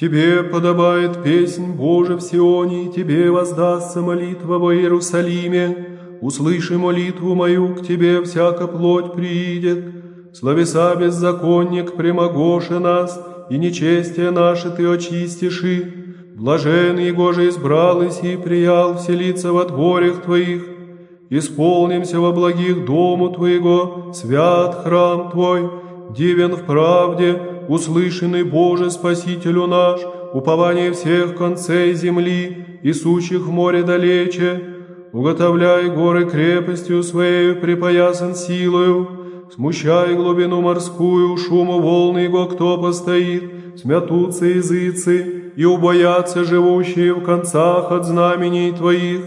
Тебе подобает песнь Божия в Сионе, Тебе воздастся молитва во Иерусалиме. Услыши молитву мою, к Тебе всяка плоть приидет. Словеса беззаконник прямогоши нас, и нечестие наше Ты очистиши. Блаженный Его же избрал и приял вселиться во дворях Твоих. Исполнимся во благих дому Твоего, свят храм Твой, дивен в правде, услышанный Боже Спасителю наш, упование всех концей земли и сущих в море далече, уготовляй горы крепостью своею, припоясан силою, смущай глубину морскую, шуму волны его кто постоит, смятутся языцы и убоятся живущие в концах от знамений Твоих,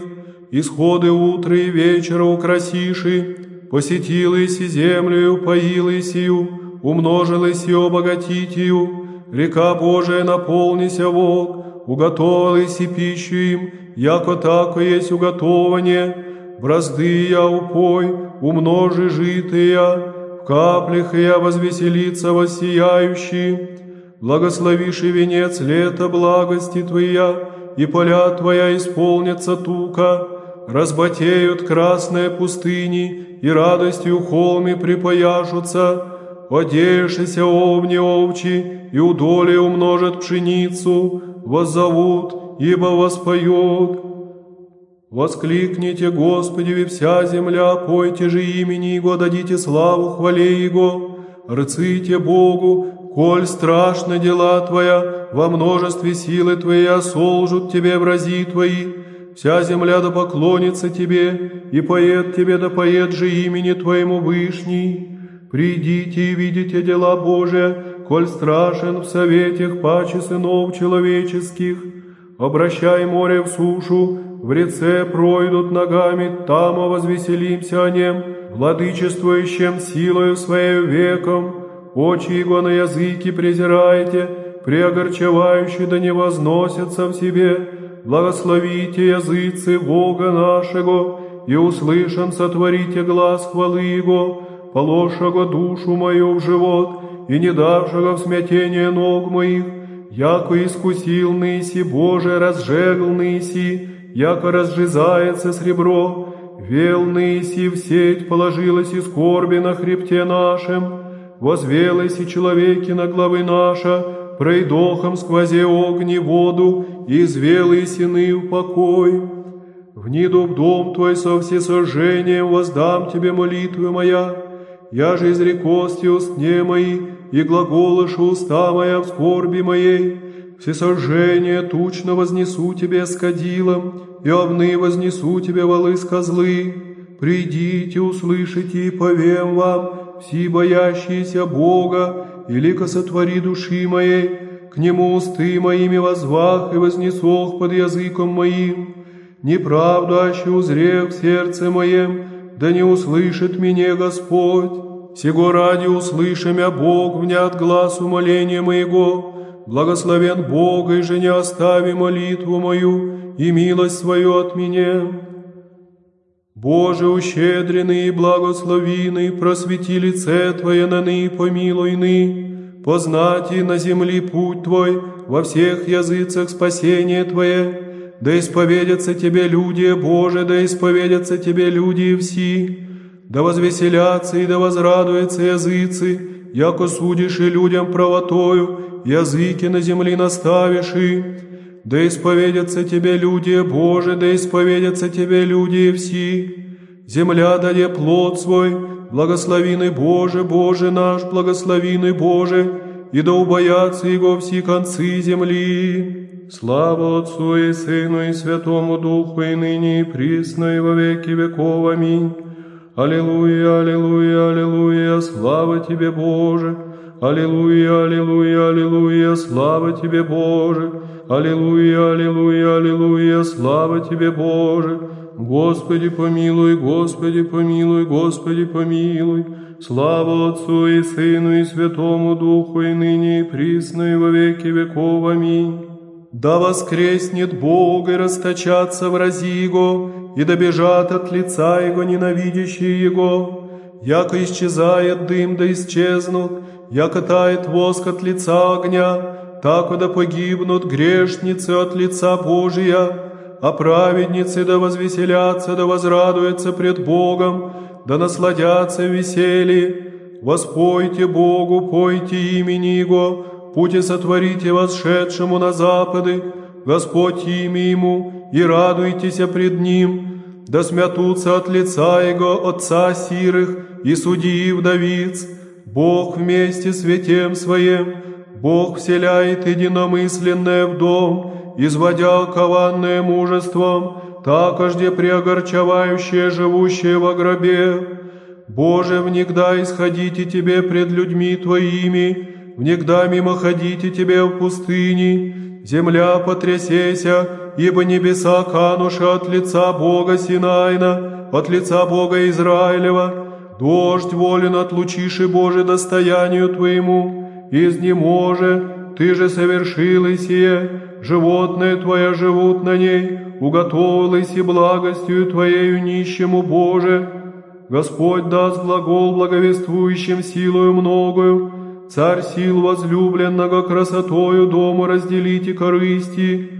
исходы утра и вечера украсиши, посетилась и землю, поилась ее, умножилась и обогатить ее, река Божия наполнися вод, уготовилась и пищу им, яко тако есть уготование, бразды я упой, умножи житыя, в каплях я возвеселится воссияющий, благословишь и венец лета благости Твоя, и поля Твоя исполнятся тука, разбатеют красные пустыни, и радостью холмы припояшутся, одеявшися овни овчи, и удоли умножат пшеницу, воззовут, ибо воспоет. Воскликните, Господи, вся земля, пойте же имени Его, дадите славу хвале Его, рыците Богу, коль страшны дела Твоя, во множестве силы Твоей солжут Тебе врази Твои, вся земля да поклонится Тебе, и поет Тебе да поет же имени Твоему Вышний. Придите и видите дела Божия, коль страшен в советях паче сынов человеческих. Обращай море в сушу, в реце пройдут ногами, там возвеселимся о нем, владычествующим силою своей веком. Очи его на языки презирайте, преогорчевающие да не возносятся в себе. Благословите языцы Бога нашего, и услышан сотворите глаз хвалы Его, положшего душу мою в живот и не давшего в смятение ног моих, яко искусил ныси, Боже, разжегл ныси, яко разжизается сребро, вел ныси в сеть положилась и скорби на хребте нашем, возвелась и человеки на главы наша, пройдохом сквозе огни воду, и извел и сины в покой. Вниду в дом Твой со всесожжением воздам Тебе молитвы моя, я же изрекости устне мои, и глаголышу уста моя в скорби моей. Всесожжение тучно вознесу тебе с кадилом, и овны вознесу тебе волы с козлы. Придите, услышите и повем вам, все боящиеся Бога, и лика сотвори души моей, к Нему усты моими возвах и вознесох под языком моим. Неправду аще узрев в сердце моем, да не услышит меня Господь. Сего ради услышим я Бог внят глаз умоления моего, благословен Бог, и же не остави молитву мою и милость свою от меня. Боже, ущедренный и благословенный, просвети лице Твое на ны, помилуй ны, познать и на земли путь Твой, во всех языцах спасение Твое, да исповедятся Тебе люди, Боже, да исповедятся Тебе люди все, да возвеселятся и да возрадуются языцы, яко судишь и людям правотою, языки на земли наставишь и, да исповедятся тебе люди, Боже, да исповедятся тебе люди все. Земля даде плод свой, благословенный Боже, Боже наш, благословенный Боже, и да убоятся Его все концы земли. Слава Отцу и Сыну и Святому Духу, и ныне и присно, и во веки веков. Аминь. Аллилуйя, аллилуйя, аллилуйя, слава Тебе, Боже! Аллилуйя, аллилуйя, аллилуйя, слава Тебе, Боже! Аллилуйя, аллилуйя, аллилуйя, слава Тебе, Боже! Господи помилуй, Господи помилуй, Господи помилуй! Слава Отцу и Сыну и Святому Духу, и ныне и присно, и во веки веков. Аминь. Да воскреснет Бог и расточатся врази Его, и добежат от лица Его ненавидящие Его. Яко исчезает дым, да исчезнут, яко тает воск от лица огня, так да погибнут грешницы от лица Божия, а праведницы да возвеселятся, да возрадуются пред Богом, да насладятся веселье. Воспойте Богу, пойте имени Его, пути сотворите восшедшему на запады, Господь имя Ему, и радуйтесь пред Ним, да смятутся от лица Его отца сирых и судьи вдовиц, Бог вместе с ветем Своим, Бог вселяет единомысленное в дом, изводя кованное мужеством, такожде преогорчавающее живущее во гробе. Боже, внегда исходите Тебе пред людьми Твоими, внегда мимо ходите Тебе в пустыне, земля потрясеся, ибо небеса кануша от лица Бога Синайна, от лица Бога Израилева, дождь волен отлучиши Боже достоянию Твоему, изнеможе, Ты же совершил и сие, животные Твоя живут на ней, уготовилась и благостью Твоею нищему Боже. Господь даст глагол благовествующим силою многою, Царь сил возлюбленного красотою дому разделите корысти,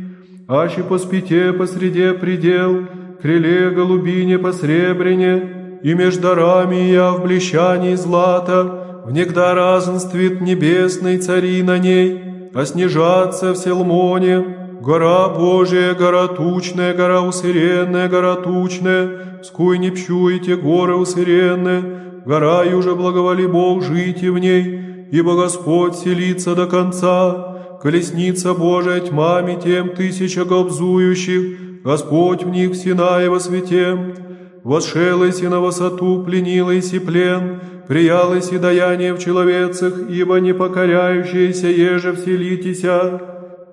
Аще по спите посреде предел, крыле голубине посребрене, и между дарами я в блещании злата, внегда разнствит небесной цари на ней, а снижаться в Селмоне, гора Божия, гора тучная, гора усыренная, гора тучная, скуй не пщуете горы усыренные, гора уже благоволи Бог жите в ней, ибо Господь селится до конца, колесница Божия тьмами тем тысяча гобзующих, Господь в них Синаева свете. Восшелась и на высоту пленилась и плен, приялось и даяние в человецах, ибо не покоряющиеся еже вселитеся.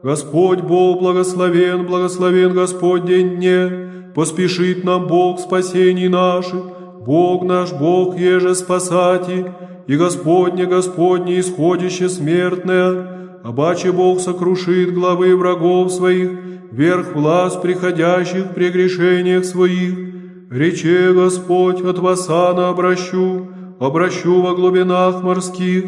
Господь Бог благословен, благословен Господь день дне, поспешит нам Бог спасений наших, Бог наш Бог еже спасати, и Господне Господне исходище смертное, обаче Бог сокрушит главы врагов своих, верх власть приходящих при грешениях своих. Рече Господь, от Васана обращу, обращу во глубинах морских,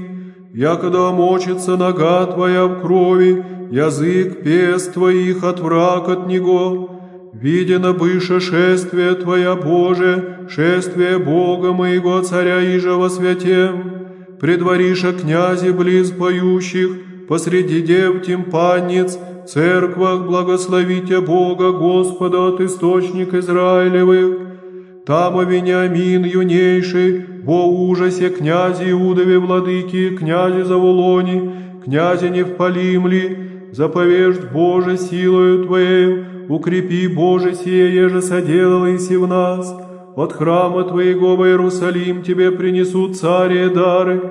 якогда омочится нога Твоя в крови, язык пест Твоих от враг от него. Видено быше шествие Твоя, Боже, шествие Бога моего Царя Ижа во святем, предвориша князи близ поющих, посреди дев тимпанец, церквах благословите Бога Господа от источник Израилевых. Там Вениамин юнейший, во ужасе князи Иудове владыки, князи Заволони, князи Невпалимли, заповежд Боже силою Твоею, укрепи Боже сие, еже соделалайся в нас. От храма Твоего в Иерусалим Тебе принесут цари дары,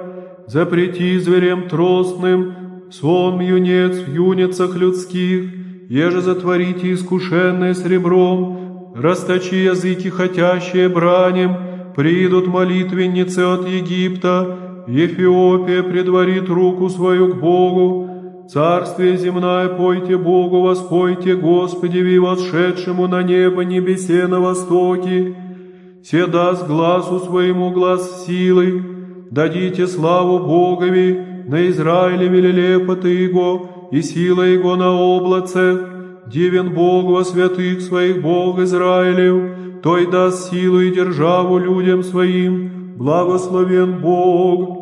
запрети зверям тростным, сон юнец в юницах людских, еже затворите искушенное сребром, расточи языки хотящие бранем, придут молитвенницы от Египта, Ефиопия предварит руку свою к Богу, Царствие земное пойте Богу, воспойте Господи, ви восшедшему на небо небесе на востоке, се даст глазу своему глаз силы, дадите славу Богови, на Израиле велелепоты Его и сила Его на облаце, дивен Бог во святых своих Бог Израилев, Той даст силу и державу людям своим, благословен Бог.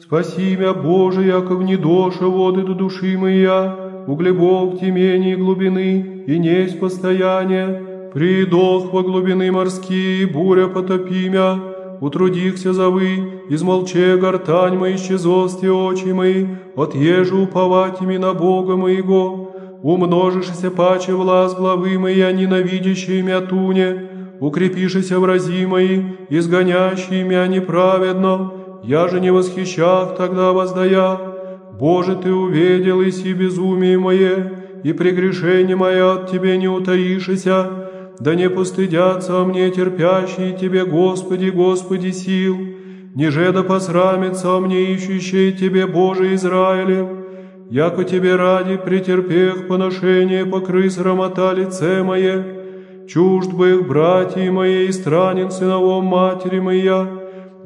Спаси меня, Боже, яко в недоша воды до души моя, у глубок темени глубины, и несть постояние, Придох во глубины морские, буря потопи мя, утрудихся завы, измолче гортань мои, исчезости очи мои, отъежу уповать ими на Бога моего, умножишься паче влас главы моя, ненавидящие мя туне, укрепишися врази мои, изгонящие мя неправедно, я же не восхищах тогда воздая, Боже, Ты увидел и си безумие мое, и прегрешение мое от Тебе не утаишься, да не постыдятся о мне терпящие Тебе, Господи, Господи сил, ниже да посрамится о мне ищущие Тебе, Боже Израилев, яко Тебе ради претерпех поношение покры срамота лице мое, чужд бы их братья мои и странен сыновом матери моя,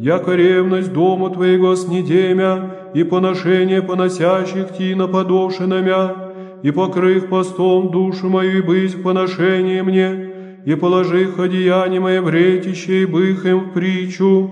яко ревность дому Твоего снедемя и поношение поносящих Ти наподошеномя, и покрых постом душу мою и быть поношение мне, и положи их одеяние мое в ретище и бых им в притчу.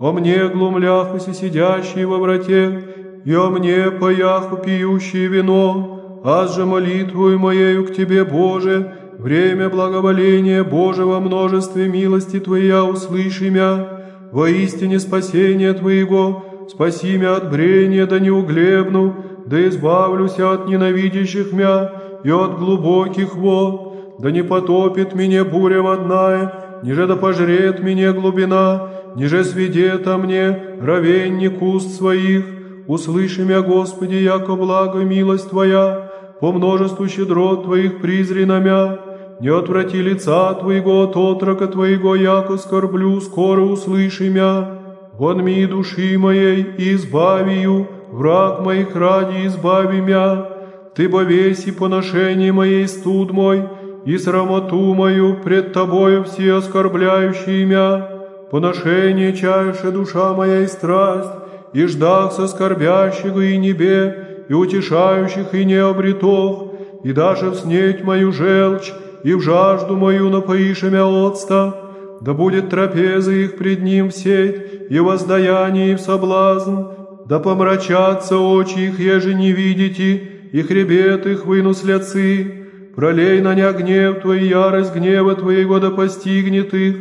О мне глумляхуся сидящие во врате, и о мне паяху пьющие вино, аз же молитвою моею к Тебе, Боже, время благоволения Божьего множестве милости Твоя услыши мя, воистине спасение Твоего, спаси мя от брения да не углебну, да избавлюся от ненавидящих мя и от глубоких вод, да не потопит меня буря водная, ниже да пожрет меня глубина, ниже сведет о мне равенник уст своих. Услыши меня, Господи, яко благо милость Твоя, по множеству щедрот Твоих призри на мя, не отврати лица Твоего от отрока Твоего, яко скорблю, скоро услыши мя. Вонми души моей и избавию, враг моих ради избави мя. Ты бо весь и поношение моей студ мой, и срамоту мою пред Тобою все оскорбляющие имя, поношение чаще душа моя и страсть, и ждах со скорбящего и небе, и утешающих и не обретох, и даже в снеть мою желчь, и в жажду мою напоишь имя отста, да будет трапезы их пред ним в сеть, и воздаяние и соблазн, да помрачатся очи их, еже не видите, и хребет их вынус ляцы, пролей на ня гнев Твой, ярость гнева Твоего да постигнет их,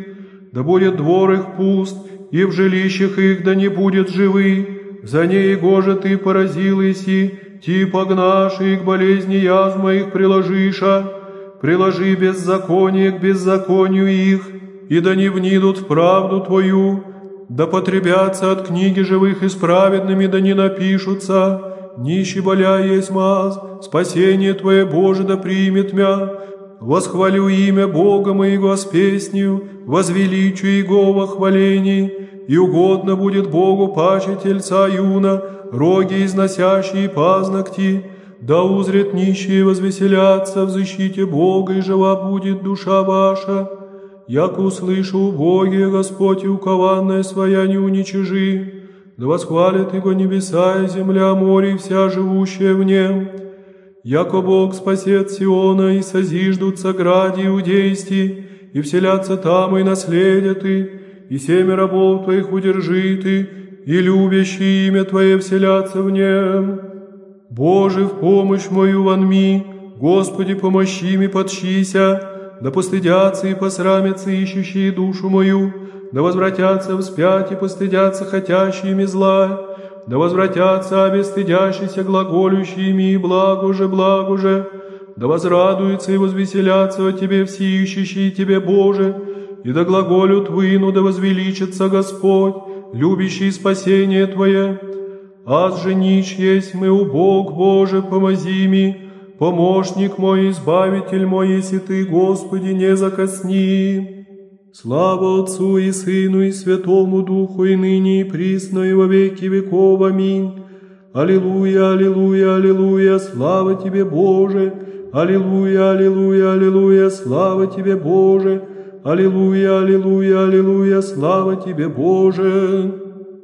да будет двор их пуст, и в жилищах их да не будет живы. За ней, Гоже, Ты поразил иси, Ти погнашь и к болезни язма их приложиша, приложи беззаконие к беззаконию их, и да не внидут в правду Твою, да потребятся от книги живых и справедными, да не напишутся, нищий боля есть маз, спасение Твое, Боже, да примет мя. Восхвалю имя Бога моего с песнью, возвеличу Его во хвалении, и угодно будет Богу паче тельца юна, роги износящие пазногти, да узрят нищие возвеселятся в защите Бога, и жива будет душа ваша. Як услышу убогие, Господь, и укованная своя не уничижи, да восхвалит Его небеса и земля, море и вся живущая в нем. Яко Бог спасет Сиона, и созиждутся гради иудейсти, и вселятся там, и наследят и, и семя рабов Твоих удержит и, и любящие имя Твое вселятся в нем. Боже, в помощь мою вонми, Господи, помощи ми подщися, да постыдятся и посрамятся ищущие душу мою, да возвратятся вспять и постыдятся хотящими зла, да возвратятся обестыдящиеся глаголющими, и благо же, благо же, да возрадуются и возвеселятся о Тебе все ищущие Тебе, Боже, и да глаголют выну, да возвеличится Господь, любящий спасение Твое. Аз же нищ есть мы, у Бог Боже, помози ми, помощник мой, избавитель мой, если Ты, Господи, не закосни. Слава Отцу и Сыну и Святому Духу, и ныне и присно, и во веки веков. Аминь. Аллилуйя, аллилуйя, аллилуйя, слава Тебе, Боже! Аллилуйя, аллилуйя, аллилуйя, слава Тебе, Боже! Аллилуйя, аллилуйя, аллилуйя, слава Тебе, Боже!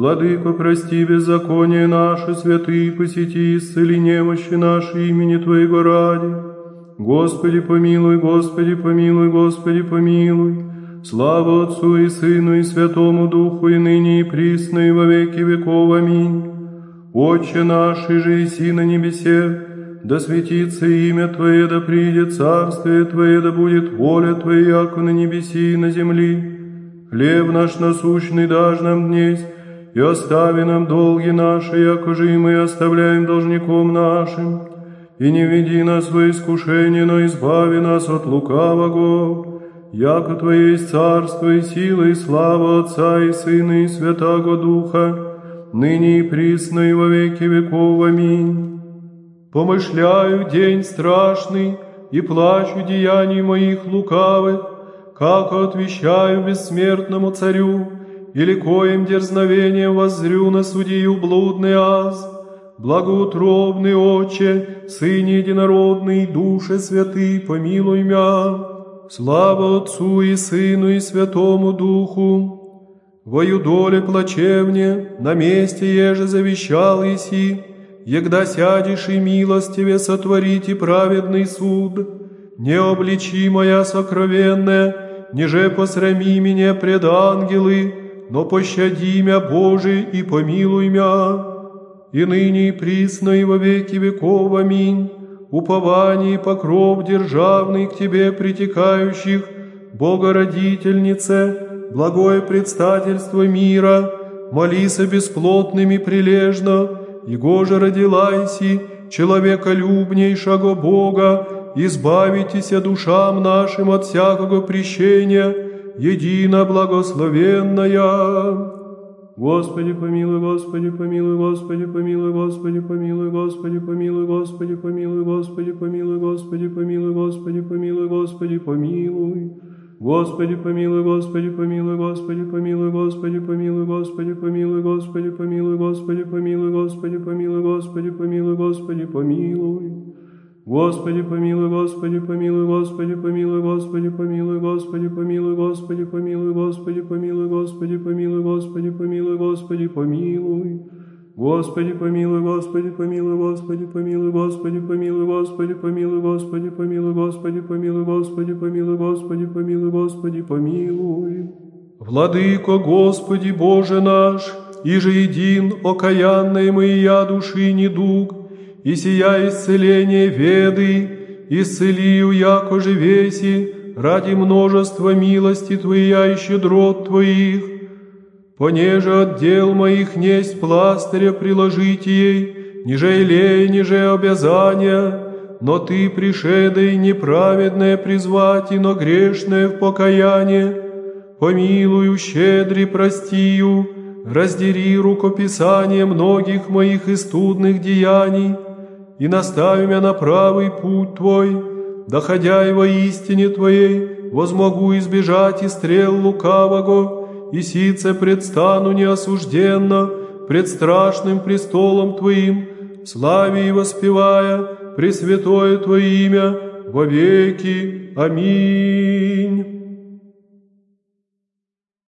Владыко, прости беззаконие наше, святые, посети, исцели немощи наши имени Твоего ради. Господи, помилуй, Господи, помилуй, Господи, помилуй. Слава Отцу и Сыну и Святому Духу, и ныне и присно, и во веки веков. Аминь. Отче наш, и же и на небесе, да светится имя Твое, да придет царствие Твое, да будет воля Твоя, яко на небеси и на земли. Хлеб наш насущный дашь нам днесь, и остави нам долги наши, яко же и мы оставляем должником нашим. И не веди нас во искушение, но избави нас от лукавого. Яко Твое есть царство и сила и слава Отца и Сына и Святаго Духа, ныне и присно и во веки веков. Аминь. Помышляю день страшный и плачу деяний моих лукавых, как отвещаю бессмертному царю, или коим дерзновением воззрю на судью блудный аз, благоутробный Отче, Сыне Единородный, Душе Святый, помилуй мя. Слава Отцу и Сыну и Святому Духу, Вою доле плачевне, на месте еже завещал Иси, егда сядешь и милостиве сотворите праведный суд. Не обличи моя сокровенная, ниже посрами меня пред ангелы, но пощади мя, Боже, и помилуй мя. И ныне и присно и во веки веков. Аминь. Упование и покров державный к Тебе притекающих, Богородительнице, благое предстательство мира, молися бесплотными прилежно, Его же родилайси, человеколюбнейшего Бога, избавитеся душам нашим от всякого прещения, едино благословенная. Господи помилуй, Господи помилуй, Господи помилуй, Господи помилуй, Господи помилуй, Господи помилуй, Господи помилуй, Господи помилуй, Господи помилуй, Господи помилуй. Господи помилуй, Господи помилуй, Господи помилуй, Господи помилуй, Господи помилуй, Господи помилуй, Господи помилуй, Господи помилуй, Господи помилуй, Господи помилуй. Господи помилуй, Господи помилуй, Господи помилуй, Господи помилуй, Господи помилуй, Господи помилуй, Господи помилуй, Господи помилуй, Господи помилуй, Господи помилуй. Господи помилуй, Господи помилуй, Господи помилуй, Господи помилуй, Господи помилуй, Господи помилуй, Господи помилуй, Господи помилуй, Господи помилуй, Господи помилуй. Владыко Господи Боже наш, и же един окаянной моя души недуг, и сия исцеление веды, исцелию яко же веси, ради множества милости Твоя и щедрот Твоих. Понеже отдел моих несть пластыря приложите ей, ниже илей, ниже обязания, но Ты пришедой неправедное призвати, но грешное в покаяние. Помилую, щедри, простию, раздери рукописание многих моих истудных деяний, и настави меня на правый путь Твой, доходя во истине Твоей, возмогу избежать и стрел лукавого, и сице предстану неосужденно пред страшным престолом Твоим, славе и воспевая Пресвятое Твое имя во веки. Аминь.